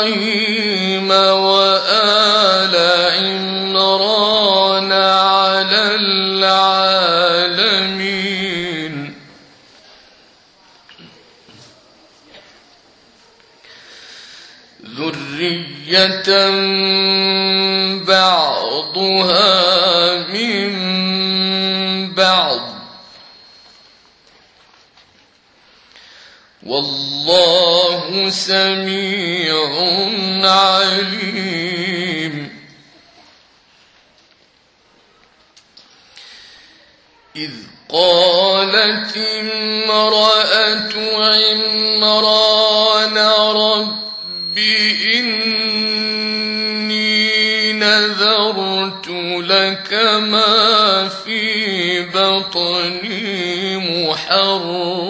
إبراهيم وآل عمران على العالمين. ذرية بعضها من بعض. والله والله سميع عليم. إذ قالت امرأة عمران رب إني نذرت لك ما في بطني محرم.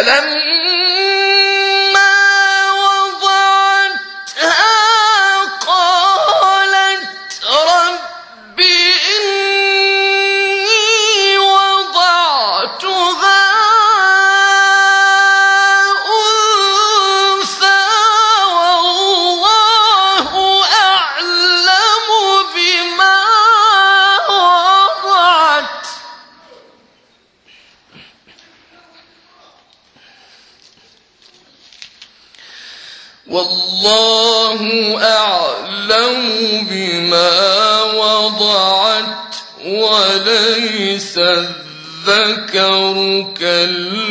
فلما الذكر كالأنثى.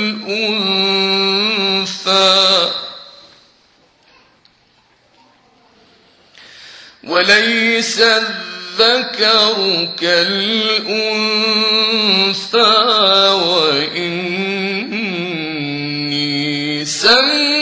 وليس الذكر كالأنثى. وإني سمع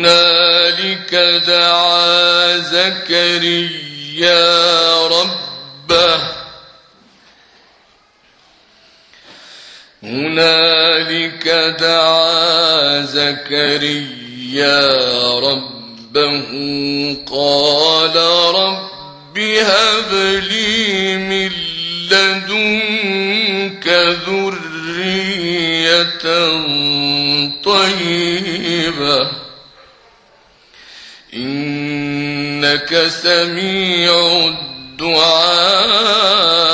هنالك دعا زكريا ربه. هنالك دعا زكريا ربه. قال رب هب لي من لدنك ذرية طيبة. إنك سميع الدعاء.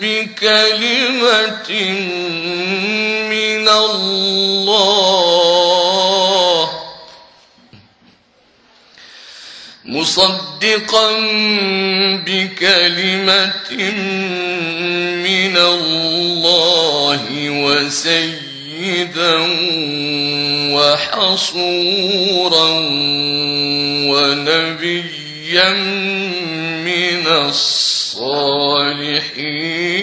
بكلمة من الله مصدقا بكلمة من الله وسيدا وحصورا ونبيا من الصالحين الصالحين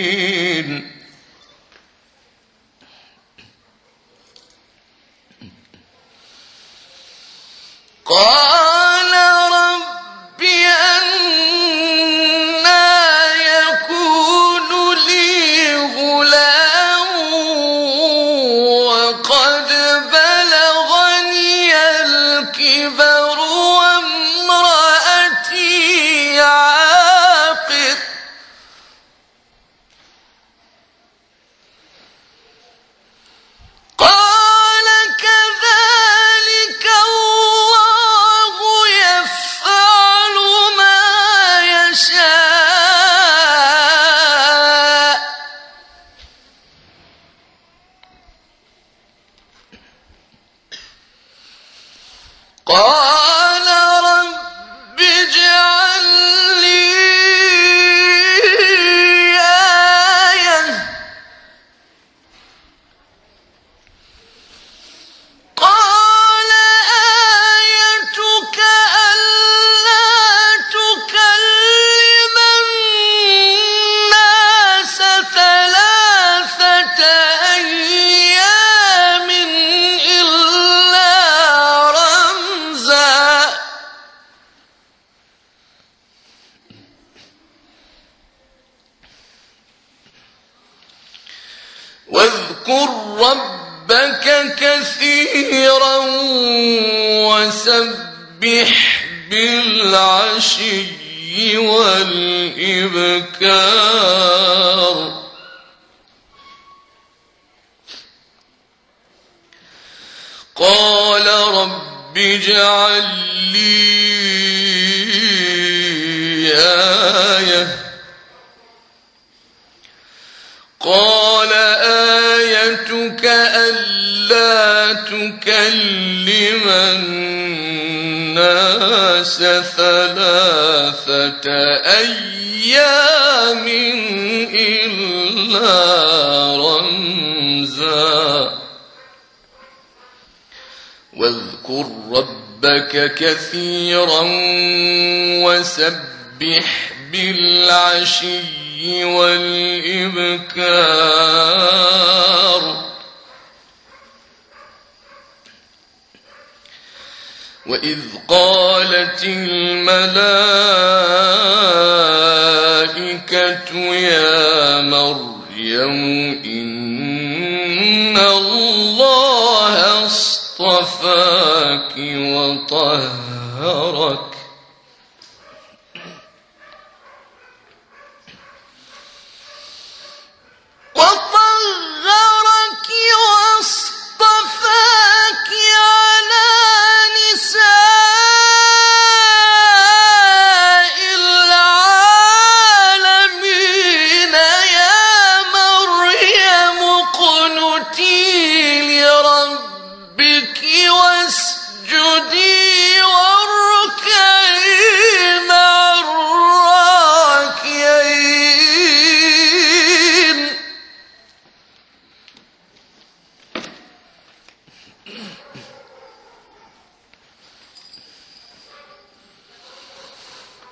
وسبح بالعشي والإبكار. قال رب اجعل لي آية. قال آيتك ألا تكلم الناس ثلاثة أيام إلا رمزا. واذكر ربك كثيرا وسبح بالعشي والإبكار. وَإِذْ قَالَتِ الْمَلَائِكَةُ يَا مَرْيَمُ إِنَّ اللَّهَ اصْطَفَاكِ وَطَهَّرَكِ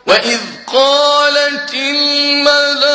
وَإِذْ قَالَتِ الْمَلَائِكَةُ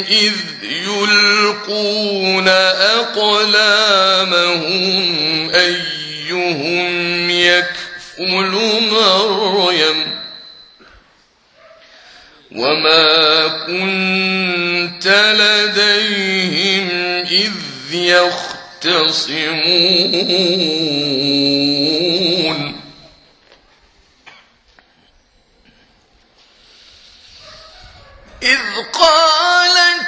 إذ يلقون أقلامهم أيهم يكفل مريم وما كنت لديهم إذ يختصمون إذ قال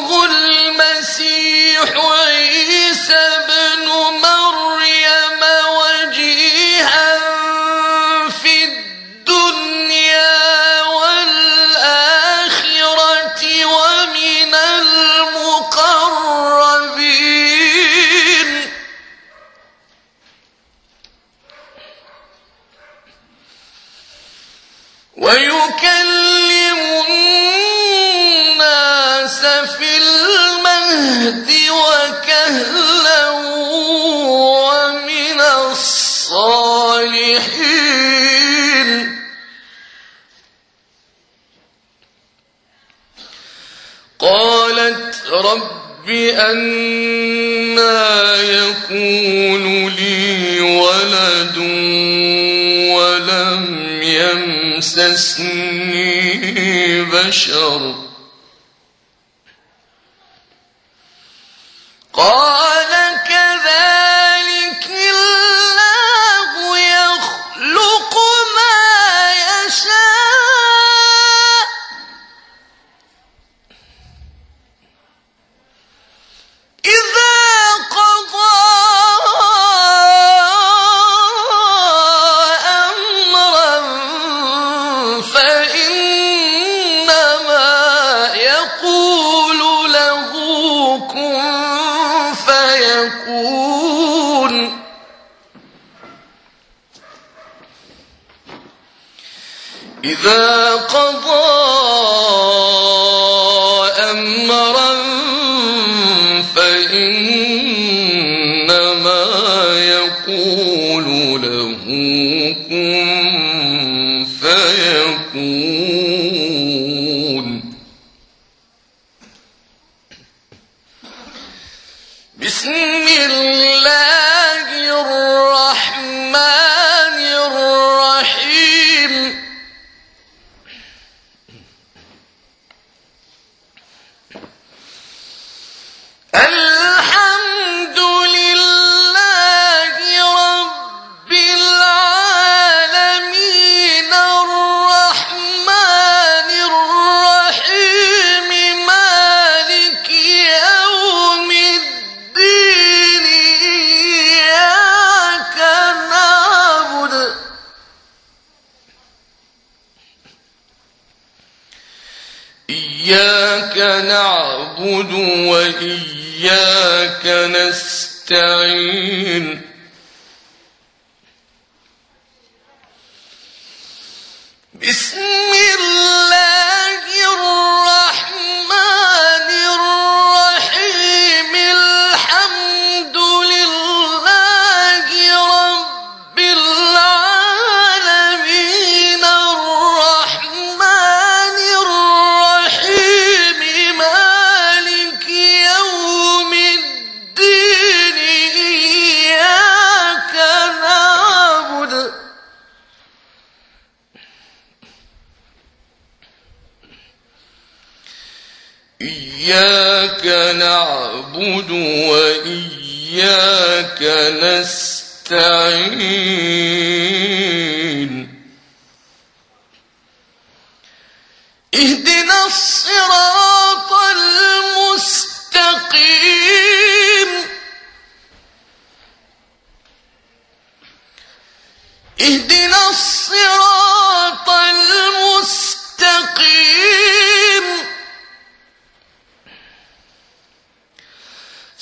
المسيح عيسى بن مريم بشر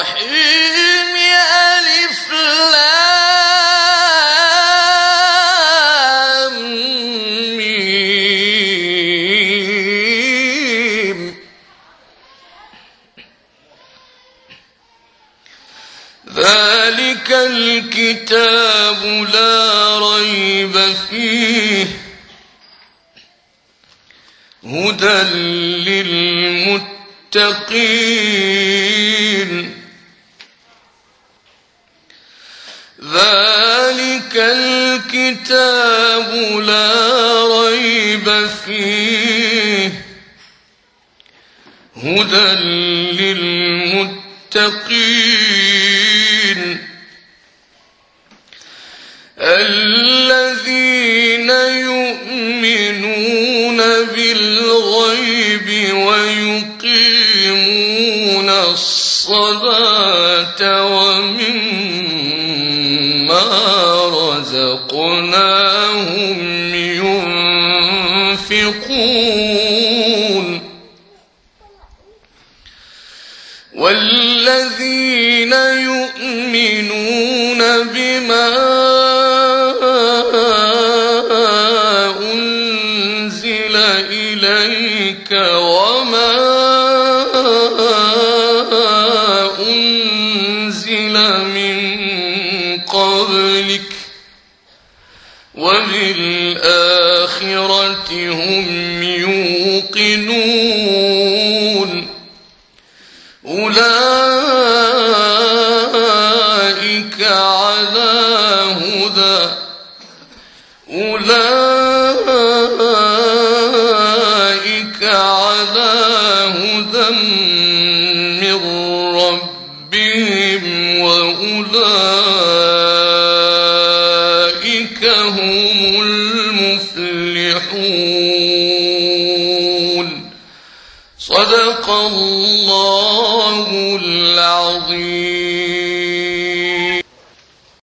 رحيم تک قبلك وبالآخرة هم يوقنون